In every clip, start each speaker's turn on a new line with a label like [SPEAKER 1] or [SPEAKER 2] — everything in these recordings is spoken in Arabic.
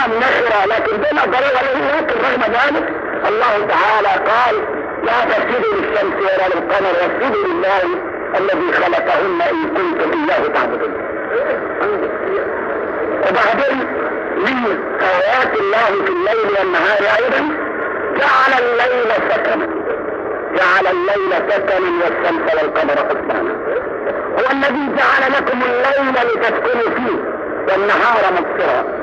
[SPEAKER 1] نعم نخرة لكن بلا ضرورة لكن رغم ذلك الله تعالى قال لا تسجدوا للشمس ولا للقمر واسجدوا لله الذي خلقهن إن كنتم إياه تعبدون. وبعدين من آيات الله في الليل والنهار أيضا جعل الليل سكنا جعل الليل سكنا والشمس والقمر حسبانا هو الذي جعل لكم الليل لتسكنوا فيه والنهار مبصرا.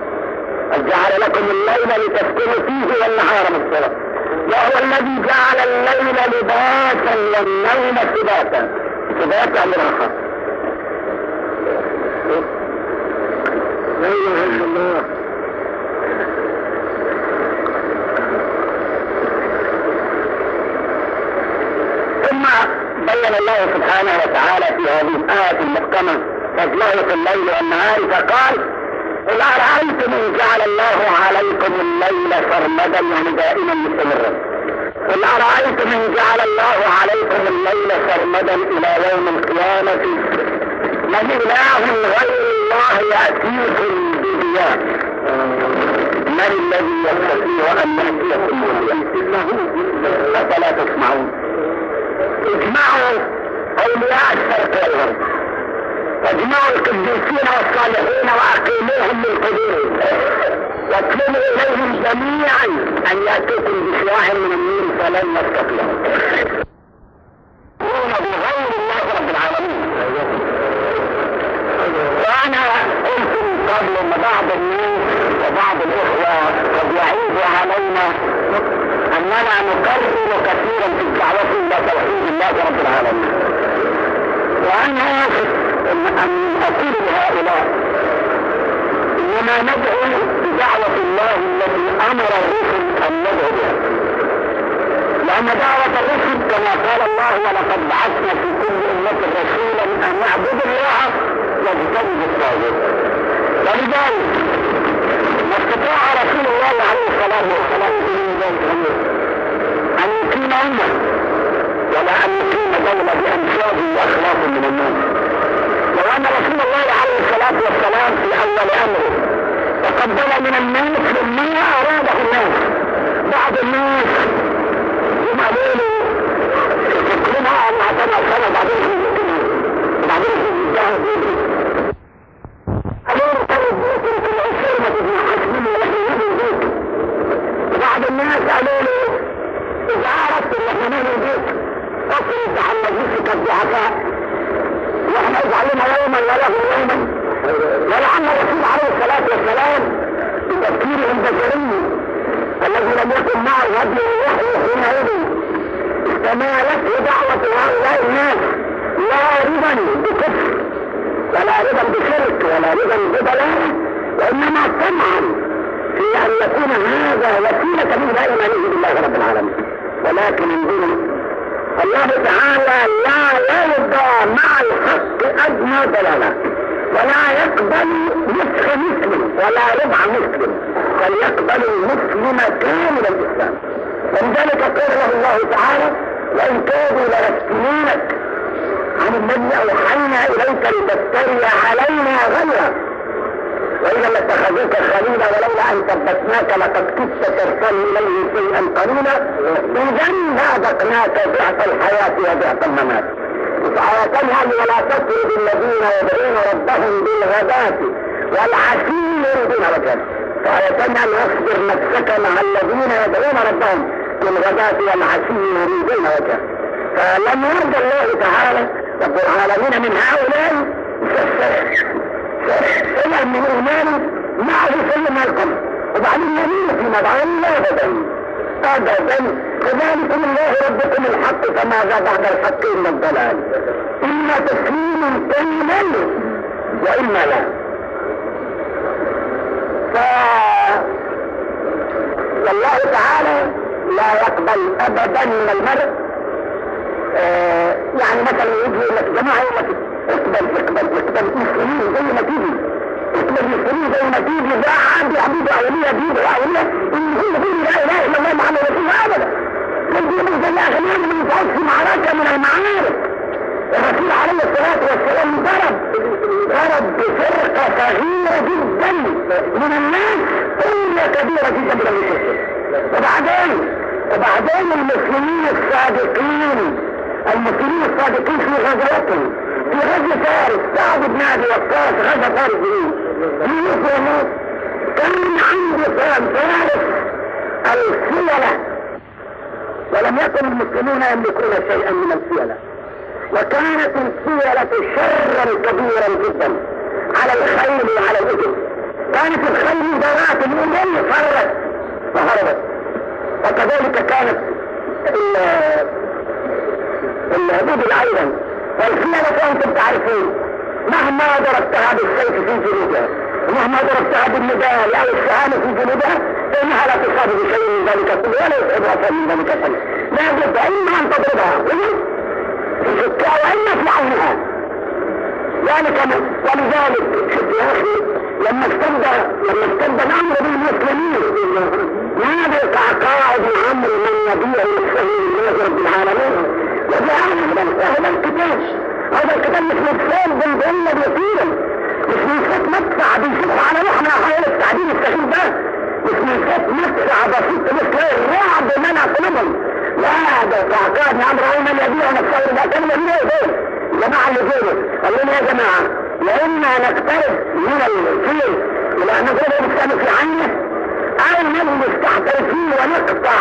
[SPEAKER 1] جعل لكم الليل لتسكنوا فيه والنهار مبصرا وهو الذي جعل الليل لباسا والنوم سباتا. سباتا لراحة لا إله إلا الله. ثم بين الله سبحانه وتعالى في هذه الآية المحكمة فضله الليل والنهار فقال قل أرأيتم إن جعل الله عليكم الليل سرمدا يعني دائما مستمرا. قل أرأيتم إن جعل الله عليكم الليل سرمدا إلى يوم القيامة من إله غير الله يأتيكم بضياء. من الذي يستطيع أن يأتيكم بضياء؟ أفلا تسمعون؟ اجمعوا أولياء الشرق والغرب. واجمعوا القديسين والصالحين وأقيموهم للحضور واطلبوا إليهم جميعا أن يأتوكم بشواع من النور فلن يستطيعوا. بغير الله رب العالمين. وأنا قلت من قبل أن بعض الناس وبعض الإخوة قد يعيب علينا أننا نكرر كثيرا في الدعوة إلى توحيد الله رب العالمين. وأنا آسف أن أقول لهؤلاء إنما ندعو بدعوة الله التي أمر الرسل أن ندعو بها لأن دعوة الرسل كما قال الله ولقد بعثنا في كل أمة رسولا أن نعبد الله واجتنب الطاغوت ولذلك ما استطاع رسول الله عليه الصلاة والسلام من ذلك أن يقيم أمة ولا أن يقيم دولة بأمثال وأخلاق من الناس. أن رسول الله عليه الصلاة والسلام في أول أمره تقبل من الناس ما أراده الناس. بعض الناس هم قالوا له فكرنا أن أعطانا السنة بعدين في وبعدين في الجهة قالوا له كانوا بيوتهم في العشر ما تبنى حسبين ولكن يبنوا بيت بعض الناس قالوا له إذا أردت أن إحنا نبني بيت اصرف عن مجلسك الضعفاء وإحنا اجعلنا يوما وله يوما ولعل الرسول عليه الصلاة والسلام بتفكيرهم بشري الذي لم يكن معه هدي الوحي حينئذ استمالته دعوة هؤلاء الناس لا رضا بكفر ولا رضا بشرك ولا رضا بضلالة وإنما طمعا في أن يكون هذا وسيلة من إيمانه بالله رب العالمين ولكن انظروا الله تعالى لا يرضى مع أدنى ضلالة ولا يقبل نسخ مسلم ولا ربع مسلم. بل يقبل المسلم كامل الإسلام. ولذلك قال له الله تعالى وإن كادوا ليفتنونك عن الذي أوحينا إليك لتفتري علينا غيره وإذا لاتخذوك خليلا ولولا أن ثبتناك لقد كدت ترسل إليه شيئا قليلا إذا لأذقناك ضعف الحياة وضعف الممات. وآية ولا تطرد الذين يدعون ربهم بالغداة والعشي يريدون وجهه فآية أن واصبر نفسك مع الذين يدعون ربهم بالغداة والعشي يريدون وجهه فلم يرضى الله تعالى رب العالمين من هؤلاء شيئا من ايمانه معه من القمر وبعدين يمين في مدعو لا ابدا ابدا كذلكم الله ربكم الحق فماذا بعد الحق إلا الضلال؟ اما تسليم كامل واما لا. ف والله تعالى لا يقبل ابدا من المرء آه يعني مثلا يجي لك جماعة يقول لك اقبل اقبل اقبل مسلمين زي ما تيجي. اقبل مسلمين زي ما تيجي. ده عندي حبيبي اولياء بيدي اولياء إن كل كل لا إله إلا الله محمد رسول الله ابدا. من دي من زي أغنياء من في معركة من المعارك. الرسول عليه الصلاة والسلام ضرب ضرب بفرقة صغيره جدا من الناس قلة كبيرة جدا من المشركين وبعدين وبعدين المسلمين الصادقين المسلمين الصادقين في غزوتهم في غزو فارس سعد بن أبي وقاص غزا فارس مين؟ مين كان عنده فارس السيلة. ولم يكن المسلمون يملكون شيئا من السيلة. وكانت السيلة شرا كبيرا جدا على الخيل وعلى الإبل. كانت الخيل ذرات فرت فهربت وكذلك كانت الإبل أيضا. والسيلة أنتم تعرفون. مهما ضربتها بالسيف في جنودها مهما ضربتها بالنداء أو السهام في جنودها فانها لا تصاب بشيء من ذلك كله ولا يصيبها من ذلك كله. لا بد إما أن تضربها. واما في عونها ذلك ولذلك شوف يا أخي لما استبدى لما استبدى الأمر بالمسلمين نادى كعقائد عمرو من يبيع نفسه لله رب العالمين؟ وجاء من هذا الكتاب. هذا الكتاب مش مدفون بالجنه بيطير مش ميسات مدفع بيشوفوا على روحنا حول التعديل السخيف ده. مش ميسات مدفع بسيط مثل الرعب منع قلوبهم. لا ده كعقائد عمرو من يبيع نفسه لله كان يبيع إيه جماعة اللي غيره قال لنا يا جماعة. يا اما نقترب من الفيل إلى نقول الاسلام في عينه أو نجلس تحت الفيل ونقطع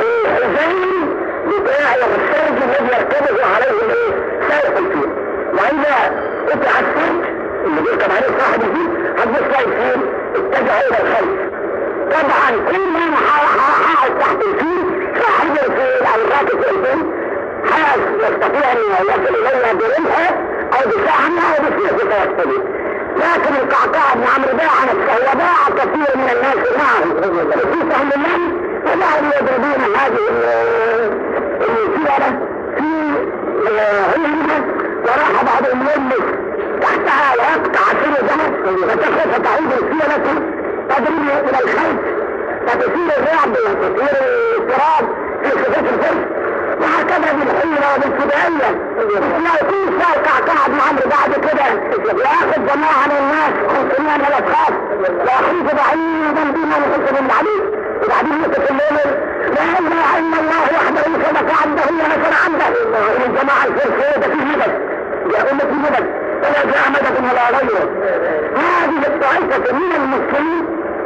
[SPEAKER 1] الحزين بتاع السرج الذي يرتبط عليه الايه سائق الفيل. وإذا قطع السرج اللي بيركب عليه صاحب الفيل هتبص الفيل اتجه إلى الخلف. طبعا كل من هقعد تحت الفيل صاحب الفيل أو راكب الفيل حال يستطيع أن يصل اليها برمحه أو بسهمه أو بسيف توصله لكن القعقاع بن عمرو باع نفسه وباع كثير من الناس معه. في سهم الله فجعلوا يضربون هذه السيره في هلمه وراح بعضهم يلمس تحتها ويقطع ذهب فتخف تعود السيره تضرب إلى الخلف؟ فتصير الرعب وتصير الاضطراب في صفات الفرس. وهكذا بالحيرة وبالفدائية لا يكون شاي قعقاع بن عمرو بعد كده. ياخذ جماعة من الناس 500 من الاشخاص ويخيف بعيدا بما يحس بالعبيد وبعدين يقف الليل لا إله إلا الله وحده صدق عنده ونصر عنده. الجماعة الفرسية ده في مدد. يقول لك في مدد. ولا جاء مدد ولا غيره. هذه الطائفة من المسلمين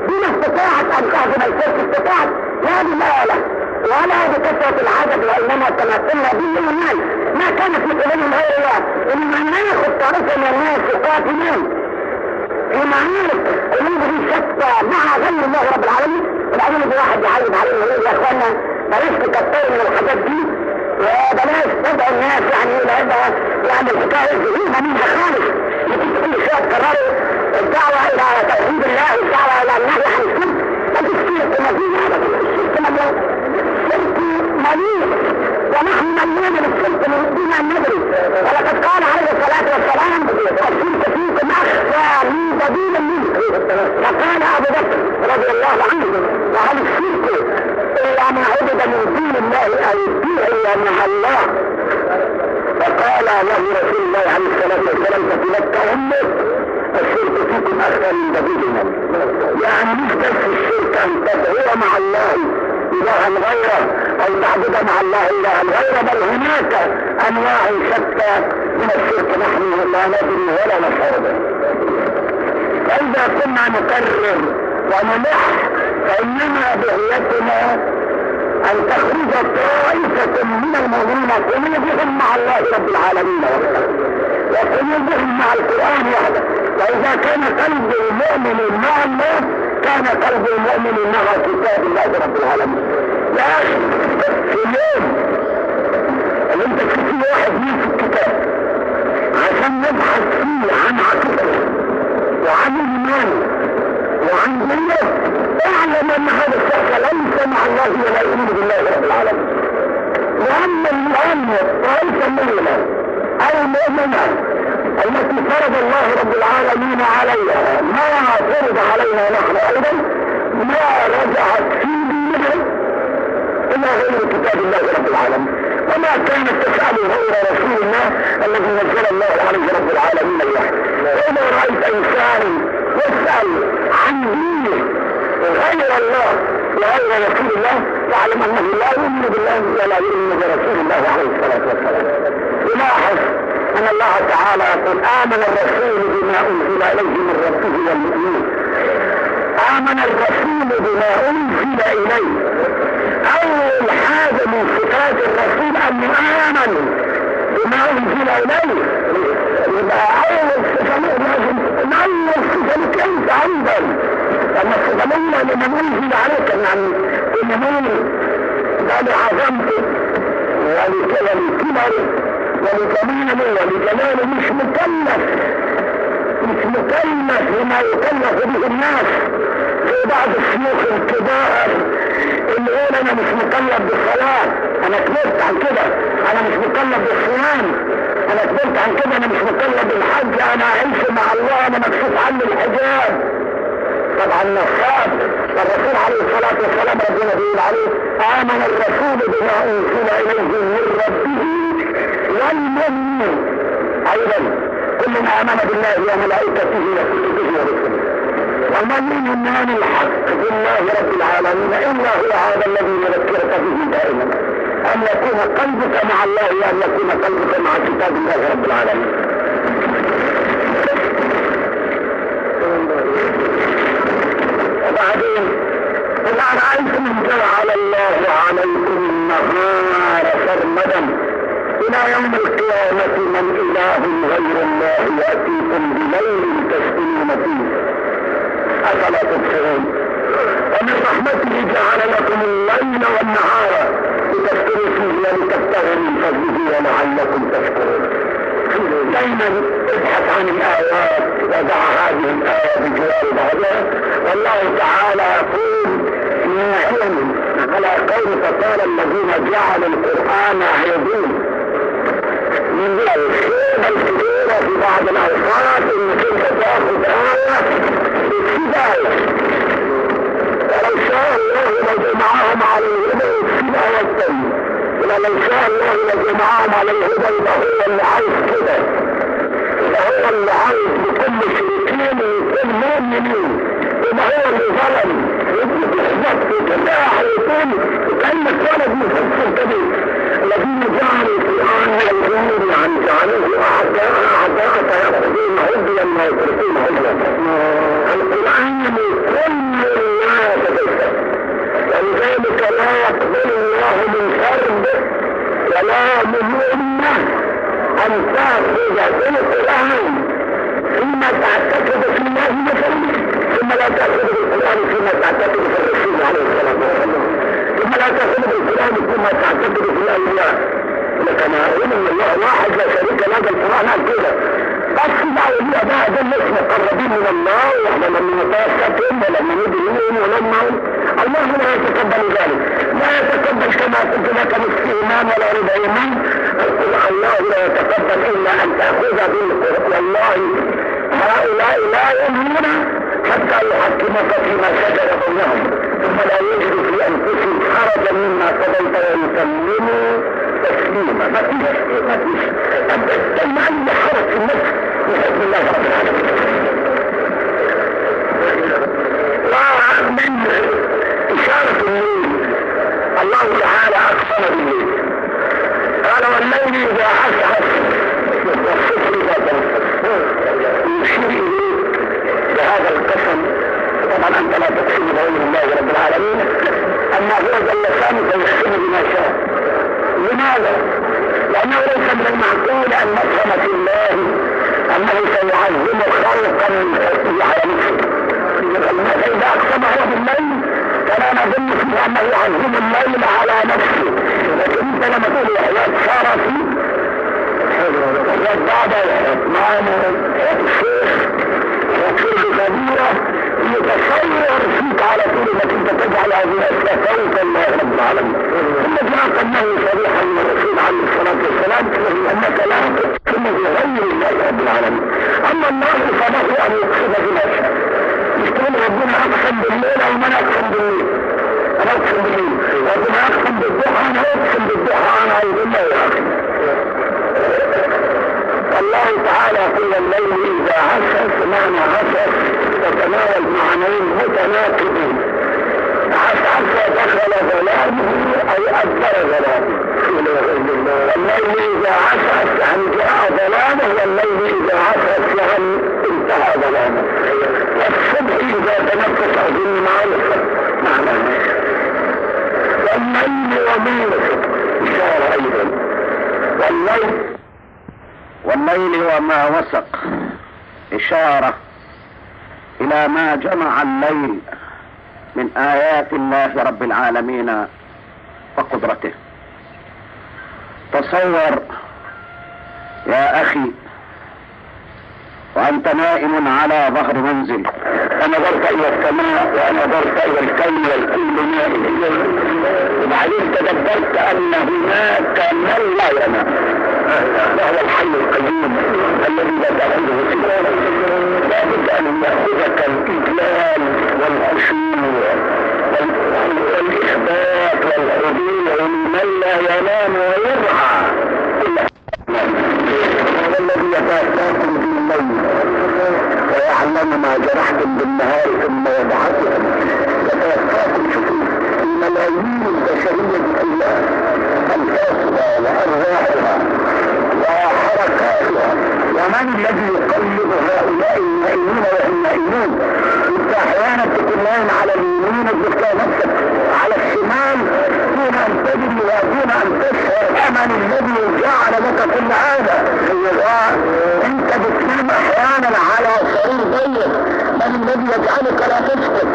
[SPEAKER 1] بما استطاعت أن تهزم الفرس استطاعت لا بالآلة ولا بكثرة العدد وإنما كما قلنا بالإيمان ما كانت مثلهم غير الله. إنما ناخذ طائفة من الناس يقاتلون. في معارك قلوبهم شتى مع غير الله رب العالمين. وبعدين يجي واحد يعيب علينا ويقول يا إخوانا بلاش تكتروا من الحاجات دي وبلاش تدعوا الناس يعني إلى يعني الحكاية فيها منها خالص يجي كل شوية تكرروا الدعوه إلى توحيد الله والدعوه إلى النهي عن الشرك ما فيش شرك ما فيش هذا مليء ونحن مليون بالشرك من دون ان ندري ولقد قال عليه الصلاه والسلام الشرك فيكم اخفى من دليل منه فقال ابو بكر رضي الله عنه وهل الشرك الا ما عبد من دون الله أو ادعي مع الله فقال له رسول الله عليه الصلاه والسلام في مكه امه الشرك فيكم اخفى من دليل يعني مش بس الشرك ان تدعو مع إلها غيره أو تعبد مع الله إلها غيره بل هناك أنواع شتى من الشرك. نحن لا ندري ولا نشعر به فإذا كنا نكرر ونلح فإنما بغيتنا أن تخرج طائفة من المؤمنين قلوبهم مع الله رب العالمين. وقلوبهم مع القرآن وحده. وإذا كان قلب المؤمن مع الله كان قلب المؤمن مع كتاب الله رب العالمين. أخي في اليوم. اللي انت تشوف واحد مين في الكتاب. عشان نبحث فيه عن عقيدته وعن ايمانه وعن دينه اعلم أن هذا الشخص ليس مع الله ولا يؤمن بالله رب العالمين. وأما الان طائفه مننا المؤمنه التي فرض الله رب العالمين عليها. ما فرض علينا نحن أيضا ما رجعت في دينها إلى غير كتاب الله رب العالمين. وما كانت تسأل غير رسول الله الذي نزل الله عليه رب العالمين الوحي. واذا رأيت انسان واسأل عن دينه غير الله وغير رسول الله يعلم أنه لا يؤمن بالله ولا يؤمن برسول الله عليه الصلاة والسلام. يلاحظ أن الله تعالى يقول آمن الرسول بما أنزل إليه من ربه والمؤمنون آمن الرسول بما أنزل إليه. اول حاجة من صفات الرسول انه امن بما أنزل إليه. يبقى أول صفه لازم أول صفه لك انت اما الصفه الاولى لمن أنزل عليك يعني ان ده لعظمته ولكبره ولجماله ولجلاله مش مكلف. مش مكلف بما يكلف به الناس. في بعض الشيوخ الكبار يقول أنا مش مكلف بالصلاة أنا كبرت عن كده أنا مش مكلف بالصيام أنا كبرت عن كده أنا مش مكلف بالحج أنا أعيش مع الله أنا مكشوف عني الحجاب. طبعا نصاب الرسول عليه الصلاة والسلام ربنا بيقول عليه آمن الرسول بما أنزل إليه من ربه والمؤمنين أيضا كلنا آمن بالله وملائكته وكتبه ورسله ومن يؤمن الحق بالله رب العالمين إلا هو هذا الذي يذكرك به دائما. أن يكون قلبك مع الله وأن يكون قلبك مع كتاب الله رب العالمين. وبعدين قل أرأيتم إن جعل الله عليكم النهار سرمدا إلى يوم القيامة من إله غير الله يأتيكم بليل تسكنون فيه. أفلا تبصرون. ومن رحمته جعل لكم الليل والنهار لتسكنوا فيه ولتبتغوا من فضله ولعلكم تشكرون. دائما ابحث عن الآيات ودع هذه الآية بجوار بعضها. والله تعالى يقول ناعما على قول فقال الذين جعلوا القرآن عيدين. من الخيبه الكبيره في بعض الأوقات انك انت تأخذ آية بالهدايه ولو شاء الله لجمعهم على الهدى والسبع والطيب ولو شاء الله لجمعهم على الهدى يبقى هو اللي عايز كده يبقى هو اللي عايز لكل مشركين ويكون مؤمنين يبقى هو اللي ظلم يبقى بالظبط كده هيكون كانك ولد مفسر كده الذين جعلوا القران يلغون عن جعلوه اعداء أعداء فيأخذون هديا ما يتركون هديا. القرآن كل الناس ولذلك لا يقبل الله من فرد ولا من أمة أن تأخذ بالقرآن. ثم تعتقد في الله مثلا ثم لا تأخذ بالقرآن. ثم تعتقد في الرسول عليه الصلاة والسلام. ثم لا تأخذ بالقرآن ثم تعتقد في الأولياء لكن أقول أن الله واحد لا شريك له القرآن كده بس الأولياء بقى دول ناس مقربين من الله وإحنا لما نتوسطهم ولما ندعيهم ولما الله لا يتقبل ذلك لا يتقبل كما قلت لك نصف ايمان ولا ربع ايمان الله لا يتقبل الا ان تاخذ بالقران والله هؤلاء لا يؤمنون حتى يحكمك فيما شجر بينهم ثم لا يجد في انفسهم حرجا مما قضيت ويسلموا تسليما. ما فيش ما فيش. ابدا أي حرج في النفس؟ بحب الله رب العالمين إشارة الليل الله تعالى أقسم بالليل. قال والليل إذا عسعس والصفر إذا تنفس يشير إليه بهذا القسم طبعا أنت لا بغير الله رب العالمين. أما هو جل شأنه فيقسم بما شاء. لماذا؟ لأنه ليس من المعقول أن نفهم في الله أنه سيعظم خلقا من خلقه على نفسه. فإذا أقسم هو بالليل فلا نظن فيه أنه يعظم الليل على نفسه. لكن أنت لما تقول يحيى صار فيه وحياة بابا وحياة ماما وحياة الشيخ وحياة كبيرة يتصور فيك على طول انك أنت تجعل هذه الاشياء فوق الله رب العالمين ثم جاء قدمه صريحا من الرسول عليه الصلاة والسلام انك لا تقسم بغير الله رب العالمين أما الله فله أن يقسم بما شاء مش ربنا أقسم بالليل أو من أقسم بالليل. أنا أقسم بالليل. ربنا أقسم بالضحى أنا أقسم بالضحى أنا عايز الله يقسم الله تعالى يقول الليل إذا عسس معنى عسس الناطقين عسعس دخل ظلامه اي اكبر ظلامه الليل إذا عسعس يعني جاء ظلامه والليل إذا عسعس يعني انتهى ظلامه والصبح إذا تنفس اظن معرفه معنى والليل وما وسق إشارة أيضا. والليل
[SPEAKER 2] والليل وما وسق. إشارة إلى ما جمع الليل من آيات الله رب العالمين وقدرته. تصور يا أخي وأنت نائم على ظهر منزل.
[SPEAKER 1] فنظرت إلى السماء ونظرت إلى الكون والكل نائم. وبعدين تدبرت أن هناك من لا ينام. وهو الحي القيوم الذي لا تأخذه سنه لابد أن يأخذك الإجلال والخشوع والاخبات والخضوع لمن لا ينام ويرعى هذا الذي يتوفاكم بالليل ويعلم ما جرحتم بالنهار ثم يبعثكم يتوفاكم شوفوا الملايين البشرية كلها وأرواحها. وحركاتها ومن الذي يقلب هؤلاء النائمين وهم نائمون انت أحيانا تكون نايم على اليمين وتلاقي نفسك على الشمال دون أن تجري ودون أن تشعر امن الذي جعل لك كل هذا. أنت بتنام أحيانا على سرير ضيق من الذي يجعلك لا تسكت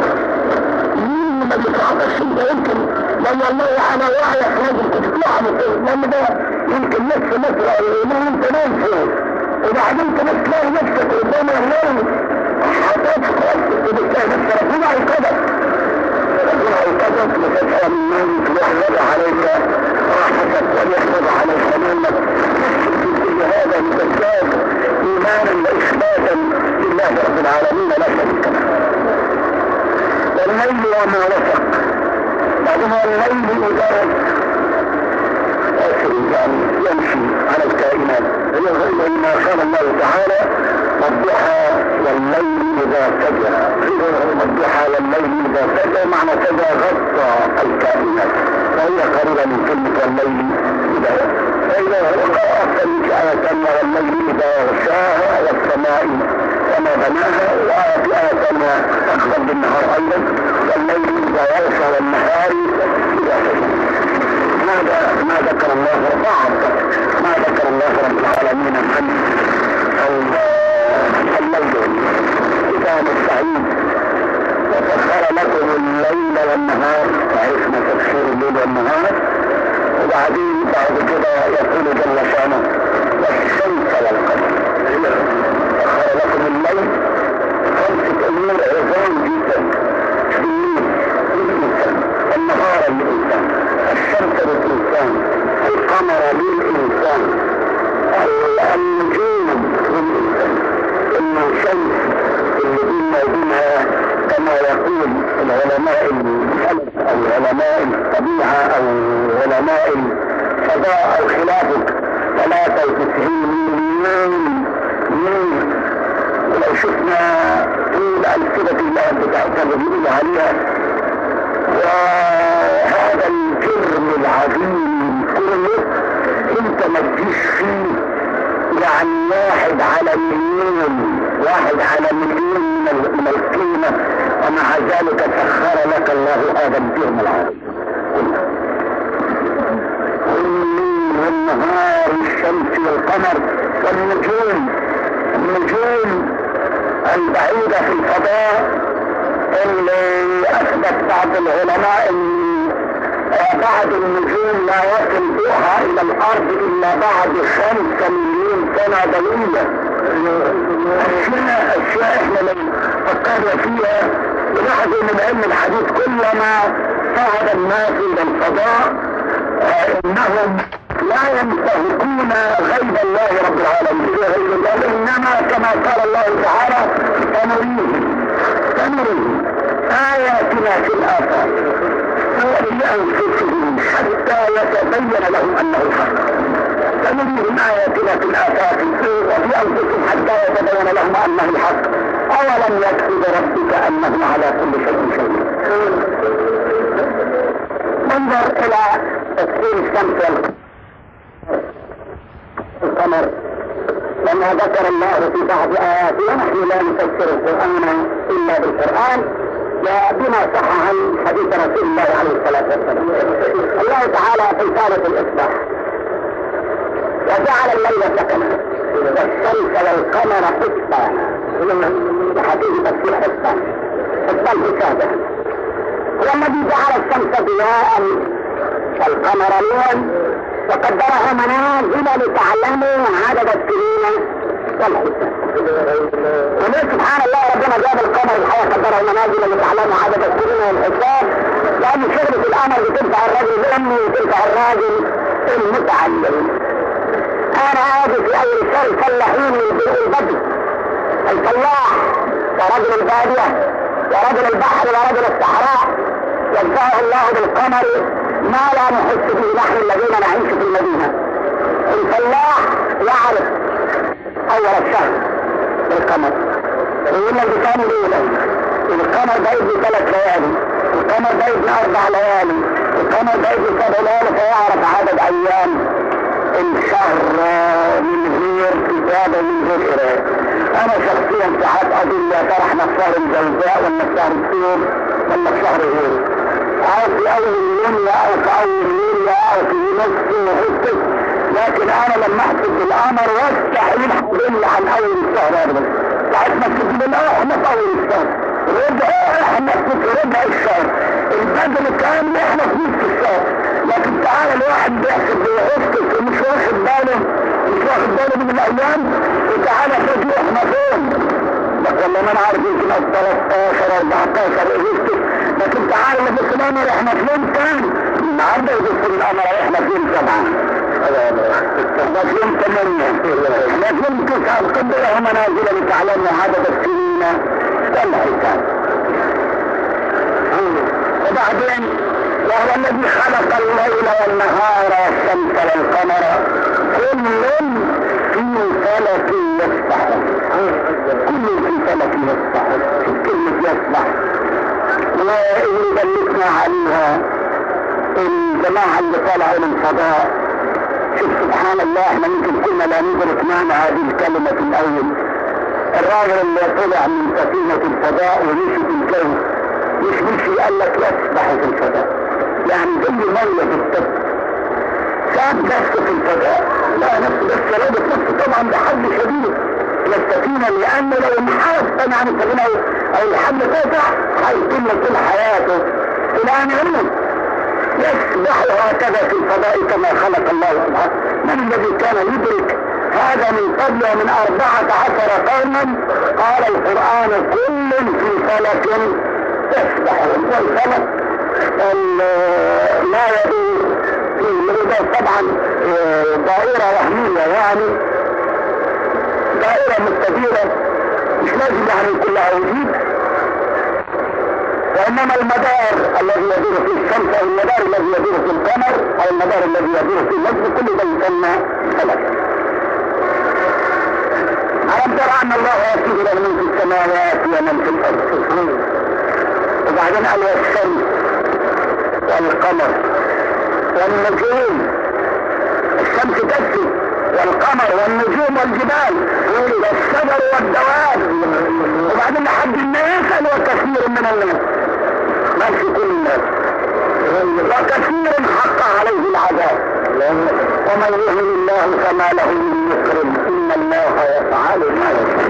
[SPEAKER 1] مين ما بيتعطش انت يمكن لما الله على وعيك لازم تطلع لأن ده يمكن نص متر أو انت نايم فوق. وبعدين تبص تلاقي نفسك قدام الليل هتسقط وبتلاقي نفسك ربنا هيقدر ربنا هيقدر وتسأل من يحفظ عليك. راحتك ويحفظ منك في كل هذا لتزداد إيمانا وإثباتا لله رب العالمين لا شريك له والليل وما وسق. بعدها الليل إذا. يعني يمشي على الكائنات. ما قال الله تعالى والضحى والليل إذا سجى. والضحى والليل إذا سجى معنى سجى غطى الكائنات. وهي قريبة من كلمة والليل إذا فإذا قرات آية والليل إذا غشاها والسماء وما بناها وآية آية أخبر بالنهار أيضا. والليل إذا يغشى والنهار إذا سجى. شفنا طول ألسنة الله بتاعتها اللي بيقول عليها. وهذا الجرم العظيم كله انت ما تجيش فيه. يعني واحد على مليون واحد على مليون من من القيمة. ومع ذلك سخر لك الله هذا الجرم العظيم. والقمر والنجوم النجوم البعيدة في الفضاء اللي أثبت بعض العلماء إن بعض النجوم لا يصل ضوءها إلى الأرض إلا بعد خمسة مليون سنة ضوئية. أشياء أشياء إحنا لو فكرنا فيها نلاحظ من علم الحديث كلما صعد الناس إلى الفضاء إنهم لا ينتهكون غيب الله رب العالمين. إنما كما قال الله تعالى سنريهم سنريهم آياتنا في الآفاق ولأنفسهم حتى يتبين لهم أنه الحق سنريهم آياتنا في الآفاق وفي أنفسهم حتى يتبين لهم أنه الحق أولم يكتب ربك أنه على كل شيء شهيد. ننظر إلى تفسير الشمس لما ذكر الله في بعض آياته ونحن لا نفسر القرآن إلا بالقرآن وبما صح عن حديث رسول الله عليه الصلاة والسلام. الله تعالى في سورة الإصباح. وجعل الليل سكنا والشمس والقمر حسبانا وحديث تفسير حسبان حسبان حسابا هو الذي جعل الشمس ضياء والقمر نورا. وقدرها منازل لتعلموا عدد السنين والحساب وليه سبحان الله ربنا جاب القمر الحياة قدرها منازل لتعلموا عدد السنين والحساب لأن شغلة الأمر بتنفع الرجل الأمي وتنفع الراجل المتعلم. أنا آجي في أول الشهر فلاحين من البدو الفلاح ورجل البادية ورجل البحر ورجل الصحراء. يجزاه الله بالقمر. ما لا نحس به نحن الذين نعيش في المدينة. الفلاح يعرف أول الشهر بالقمر. يقول لك بكام ليلة القمر يبني ثلاث ليالي. القمر يبني أربع ليالي. القمر يبني سبع ليالي فيعرف عدد أيام. الشهر من غير كتابة من غير أنا شخصيا ساعات اظن يا ترى إحنا في شهر الجوزاء ولا في شهر الثور ولا في شهر غيره أو في أول في اول يوليو أو في نص اغسطس لكن أنا لما احسب بالقمر واستحيل احسب عن اول الشهر ما تجيب الله إحنا في اول الشهر ربع إحنا في ربع الشهر البدل كامل إحنا في نص الشهر لكن تعالى الواحد بيحسب باغسطس ومش واخد باله مش واخد باله من الأيام وتعالى تجي إحنا فين والله ما أنا عارف يمكن 13 14 اغسطس تعالى اللي في القمر إحنا فين كان. النهارده يبص القمر إحنا فين سبعه ده فين ثمانية ده فين تسعة قدرها منازل لتعلموا عدد السنين. والحساب وبعدين وهو الذي خلق الليل والنهار والشمس والقمر. كل في فلك يسبح كل في فلك يسبح كلمة يسبح واللي دلتنا عليها الجماعة اللي طلعوا من الفضاء. شوف سبحان الله إحنا يمكن كنا لا ندرك معنى هذه الكلمة في الأول. الراجل اللي طلع من سفينة الفضاء ومشي في الجو مش مشي قال لك يسبح في الفضاء. يعني زي مية في السبت ساب نفسه في الفضاء. لا نفسه بس رابط نفسه طبعا بحد شديد. للسفينة لأنه لو انحرف عن السفينة أو الحبل قطع هيتم طول حياته إلى أن يموت يسبح هكذا في الفضاء كما خلق الله سبحانه؟ من الذي كان يدرك هذا من قبل من أربعة عشر قرنا قال القرآن كل في فلك يسبح والفلك لا يدور في طبعا دائرة وهمية يعني. دائرة مستديرة. مش لازم يعني كلها وجود وإنما المدار الذي يدور فيه الشمس أو المدار الذي يدور في القمر أو المدار الذي يدور في النجم كل ده يسمى فلك ألم ترى أن الله يسجد له من في السماوات ومن في الأرض؟ وبعدين قال والشمس والقمر والنجوم. الشمس تسجد والقمر والنجوم والجبال والشجر والدواب. وبعدين لحد الناس وكثير من الناس. ماشي كل الناس. وكثير حق عليه العذاب. ومن يهن الله فما له من مكرم إن الله يفعل ما يشاء.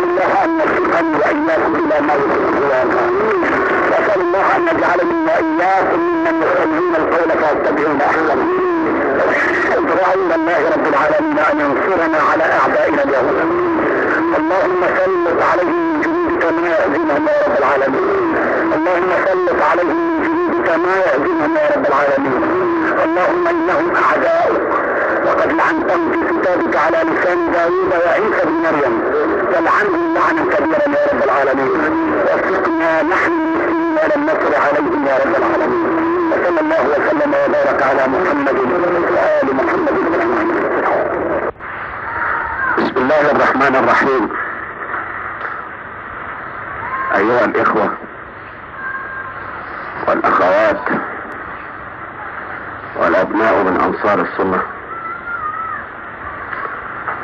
[SPEAKER 1] الله أن يوفقني وإياكم إلى ما يحب نسال الله ان يجعلني وإياكم ممن يستمعون القول فيتبعون أحسنه. ادعو إلى الله رب العالمين أن ينصرنا على أعدائنا اليهود. اللهم سلط عليهم من جنودك ما يهزمهم يا رب العالمين. اللهم سلط عليهم من جنودك ما يهزمهم يا رب العالمين. اللهم إنهم أعداؤك. وقد لعنتهم في كتابك على لسان داوود وعيسى بن مريم. فلعنهم لعنا كبيرا يا رب العالمين. وفقنا نحن المسلمين ولم نصر عليهم يا رب العالمين. وصلى الله وسلم وبارك على محمد وآل محمد.
[SPEAKER 2] بسم الله الرحمن الرحيم. أيها الإخوة والأخوات والأبناء من أنصار السنة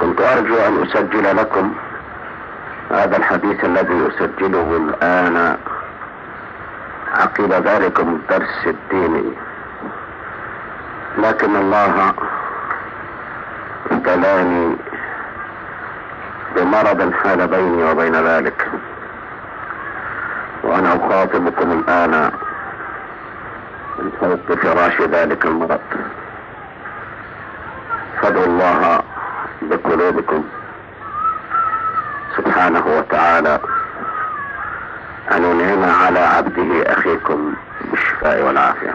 [SPEAKER 2] كنت أرجو أن أسجل لكم هذا الحديث الذي أسجله الآن عقب ذلكم الدرس الديني لكن الله ابتلاني بمرض حال بيني وبين ذلك. وأنا أخاطبكم الآن من فوق فراش ذلك المرض. فادعوا الله بقلوبكم سبحانه وتعالى. ان ينعم على عبده أخيكم بالشفاء والعافية.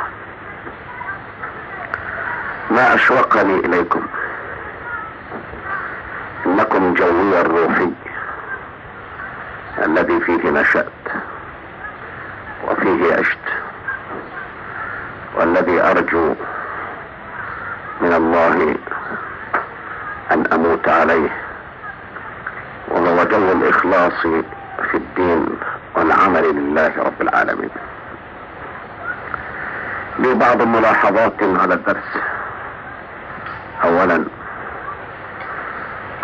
[SPEAKER 2] ما اشوقني إليكم. إنكم جوي الروحي الذي فيه نشأت وفيه عشت والذي أرجو من الله أن أموت عليه. وهو جو الإخلاص في الدين. والعمل لله رب العالمين. لي بعض ملاحظات على الدرس. اولا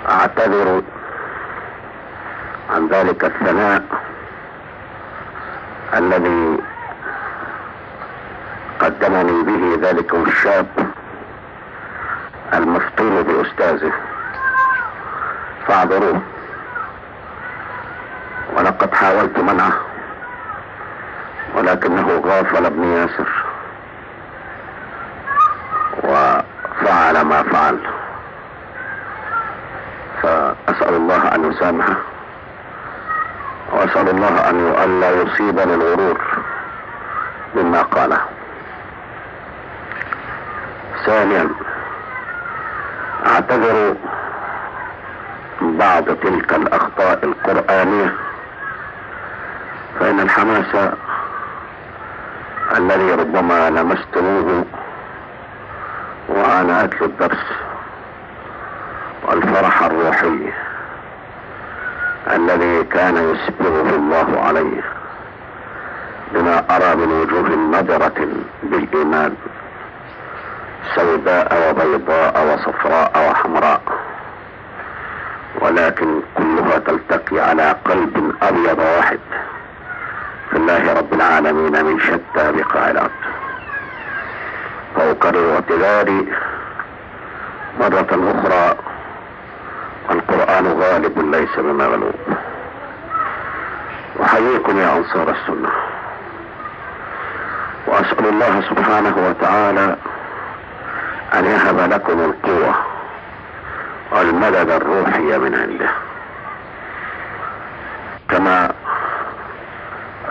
[SPEAKER 2] أعتذر عن ذلك الثناء الذي قدمني به ذلك الشاب المفتون بأستاذه. فاعذروه. حاولت منعه ولكنه غافل ابن ياسر وفعل ما فعل. فأسأل الله أن يسامحه وأسأل الله أن ألا يصيبني الغرور مما قاله. ثانيا أعتذر بعض تلك الأخطاء القرآنية فإن الحماس الذي ربما لمستموه وأنا أتلو الدرس والفرح الروحي الذي كان يسبغه الله عليه بما أرى من وجوه نضرة بالإيمان سوداء وبيضاء وصفراء وحمراء ولكن كلها تلتقي على قلب أبيض واحد. في الله رب العالمين من شتى بقاع الأرض فأكرر اعتذاري مرة أخرى القرآن غالب ليس بمغلوب. أحييكم يا أنصار السنة. وأسأل الله سبحانه وتعالى أن يهب لكم القوة والمدد الروحي من عنده. كما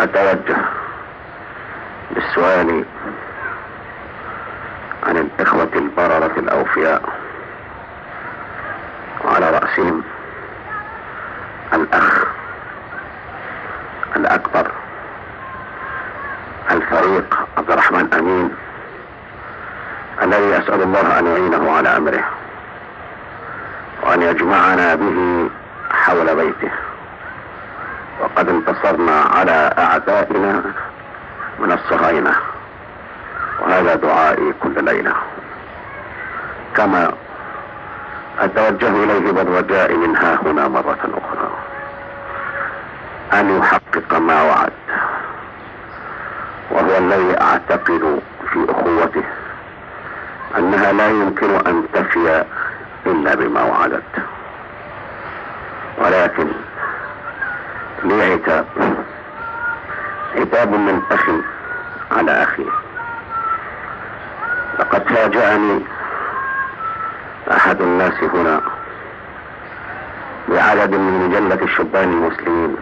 [SPEAKER 2] أتوجه بالسؤال عن الإخوة البررة الأوفياء وعلى رأسهم الأخ الأكبر الفريق عبد الرحمن أمين الذي أسأل الله أن يعينه على أمره وأن يجمعنا به حول بيته. وقد انتصرنا على أعدائنا من الصهاينة. وهذا دعائي كل ليلة. كما أتوجه إليه بالرجاء من ها هنا مرة أخرى. أن يحقق ما وعد. وهو الذي أعتقد في أخوته أنها لا يمكن أن تفي إلا بما وعدت. ولكن لي عتاب عتاب من أخ على أخيه لقد فاجأني أحد الناس هنا بعدد من مجلة الشبان المسلمين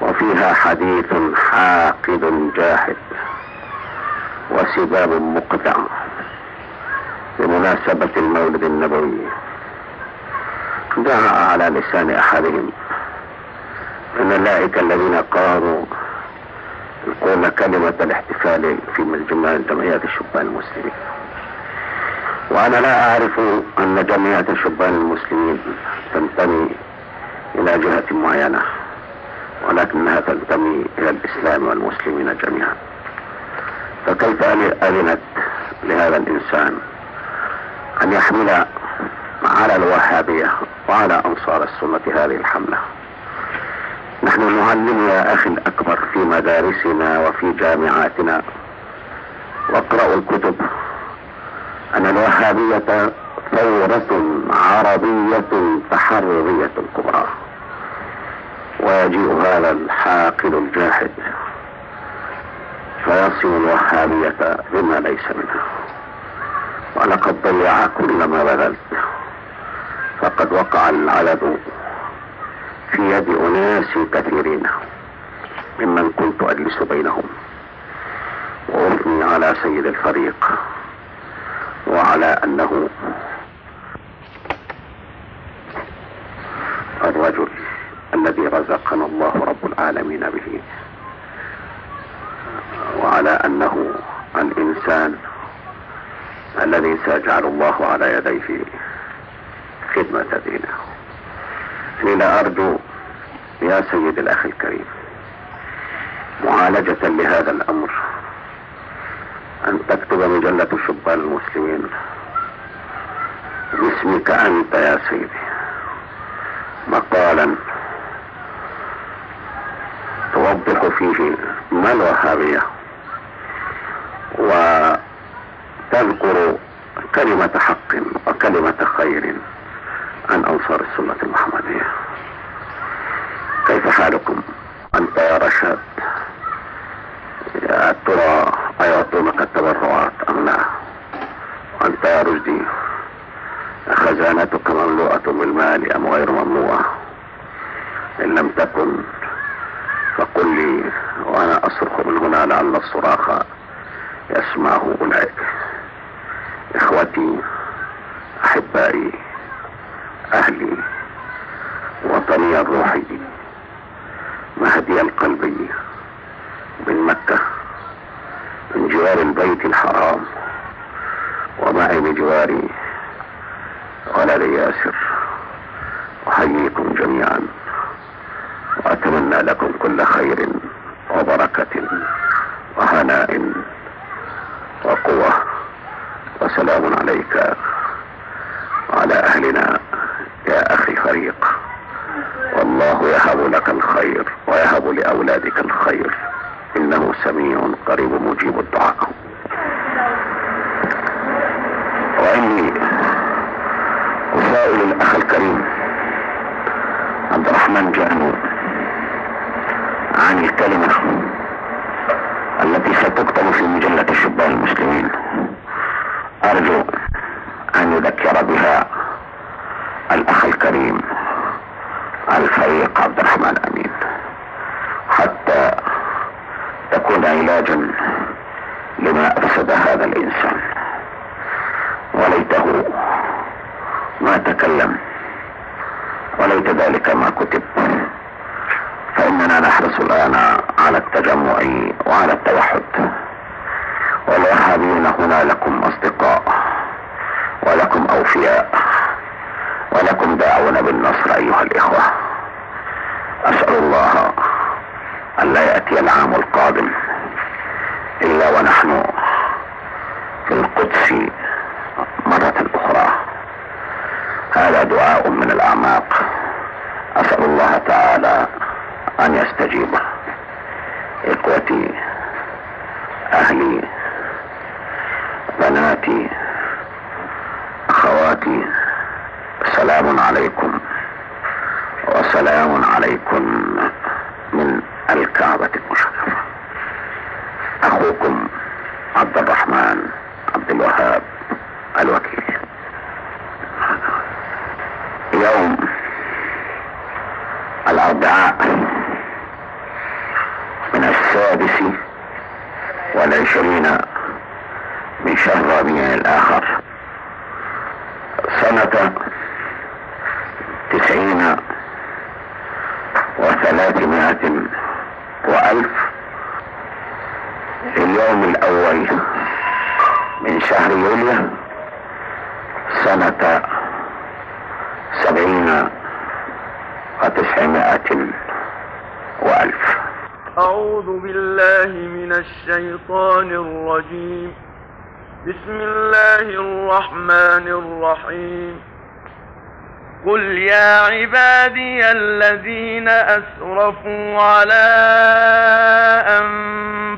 [SPEAKER 2] وفيها حديث حاقد جاحد وسباب مقطع بمناسبة المولد النبوي. جاء على لسان أحدهم. من أولئك الذين قالوا يقول كلمة الاحتفال في مجمع جمعيات الشبان المسلمين. وأنا لا أعرف أن جمعية الشبان المسلمين تنتمي إلى جهة معينة ولكنها تنتمي إلى الإسلام والمسلمين جميعا. فكيف أذنت لهذا الإنسان أن يحمل على الوهابية وعلى أنصار السنة هذه الحملة؟ نحن نعلم يا أخي الأكبر في مدارسنا وفي جامعاتنا. واقرأوا الكتب. أن الوهابية ثورة عربية تحررية كبرى ويجيء هذا الحاقد الجاحد فيصل الوهابية بما ليس منها. ولقد ضيع كل ما بذلت. فقد وقع العدد في يد أناس كثيرين ممن كنت أجلس بينهم. وأثني على سيد الفريق وعلى أنه الرجل الذي رزقنا الله رب العالمين به. وعلى أنه الإنسان الذي سيجعل الله على يديه خدمة دينه. إني لا أرجو يا سيد الأخ الكريم. معالجة لهذا الأمر أن تكتب مجلة شبان المسلمين باسمك أنت يا سيدي. مقالا توضح فيه ما الوهابية وتذكر كلمة حق وكلمة خير. عن أنصار السنة المحمدية. كيف حالكم؟ أنت يا رشاد يا ترى أيعطونك التبرعات أم لا؟ وأنت يا رشدي خزانتك مملوءة بالمال أم غير مملوءة؟ إن لم تكن فقل لي وأنا أصرخ من هنا لعل الصراخ يسمعه أولئك. إخوتي أحبائي أهلي وطني الروحي مهدي القلبي من مكة من جوار البيت الحرام ومعي بجواري ولد ياسر. أحييكم جميعا وأتمنى لكم كل خير وبركة وهناء وقوة وسلام عليك وعلى أهلنا يا أخي فريق والله يهب لك الخير ويهب لأولادك الخير. إنه سميع قريب مجيب الدعاء. وإني أسائل الأخ الكريم عبد الرحمن جانو عن الكلمة التي ستكتب في مجلة شبان المسلمين. أرجو أن يذكر بها الأخ الكريم الفريق عبد الرحمن أمين حتى تكون علاجا لما أفسد هذا الإنسان وليته ما تكلم وليت ذلك ما كتب فإننا نحرص الآن على التجمع وعلى التوحد والوهابيون هنا لكم أصدقاء ولكم أوفياء ولكم داعون بالنصر أيها الإخوة أسأل الله أن لا يأتي العام القادم إلا ونحن في القدس مرة أخرى هذا دعاء من الأعماق أسأل الله تعالى أن يستجيب إخوتي أهلي بناتي أخواتي سلام عليكم وسلام عليكم من الكعبة المشرفة أخوكم عبد الرحمن عبد الوهاب الوكيل. يوم الأربعاء من السادس والعشرين من شهر ربيع الآخر سنة تسعين وثلاثمائة وألف في اليوم الأول من شهر يوليو سنة سبعين وتسعمائة وألف.
[SPEAKER 3] أعوذ بالله من الشيطان الرجيم. بسم الله الرحمن الرحيم. قل يا عبادي الذين أسرفوا على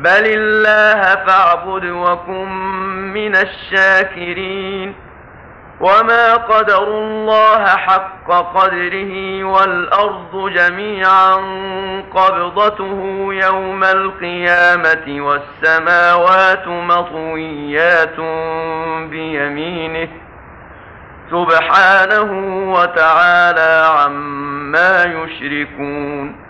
[SPEAKER 3] بل الله فاعبد وكن من الشاكرين وما قدروا الله حق قدره والأرض جميعا قبضته يوم القيامة والسماوات مطويات بيمينه سبحانه وتعالى عما يشركون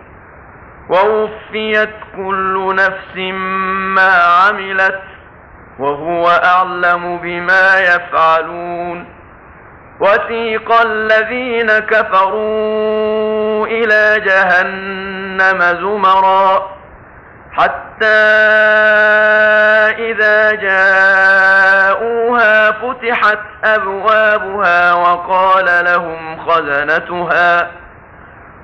[SPEAKER 3] ووفيت كل نفس ما عملت وهو أعلم بما يفعلون وسيق الذين كفروا إلى جهنم زمرا حتى إذا جاءوها فتحت أبوابها وقال لهم خزنتها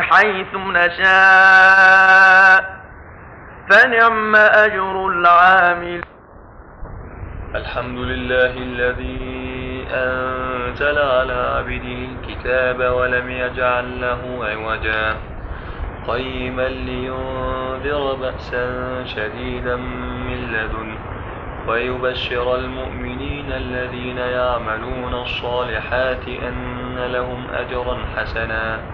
[SPEAKER 3] حيث نشاء. فنعم أجر العامل.
[SPEAKER 4] الحمد لله الذي أنزل على عبده الكتاب ولم يجعل له عوجا. قيما لينذر بأسا شديدا من لدنه ويبشر المؤمنين الذين يعملون الصالحات أن لهم أجرا حسنا.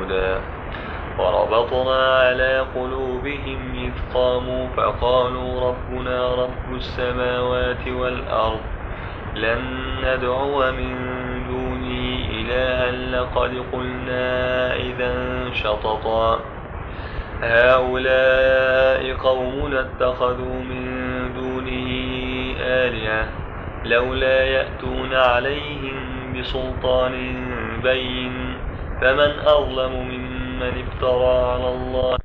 [SPEAKER 4] هدى وربطنا على قلوبهم إذ قاموا فقالوا ربنا رب السماوات والأرض لن ندعو من دونه إلها لقد قلنا إذا شططا هؤلاء قوم اتخذوا من دونه آلهة لولا يأتون عليهم بسلطان بين فمن أظلم ممن افترى على الله